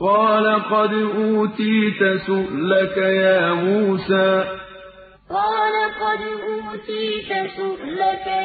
قَالَ قَدْ أُوتِيتَ سُؤْلَكَ يَا مُوسَىٰ. قَالَ قَدْ أُوتِيتَ سُؤْلَكَ يَا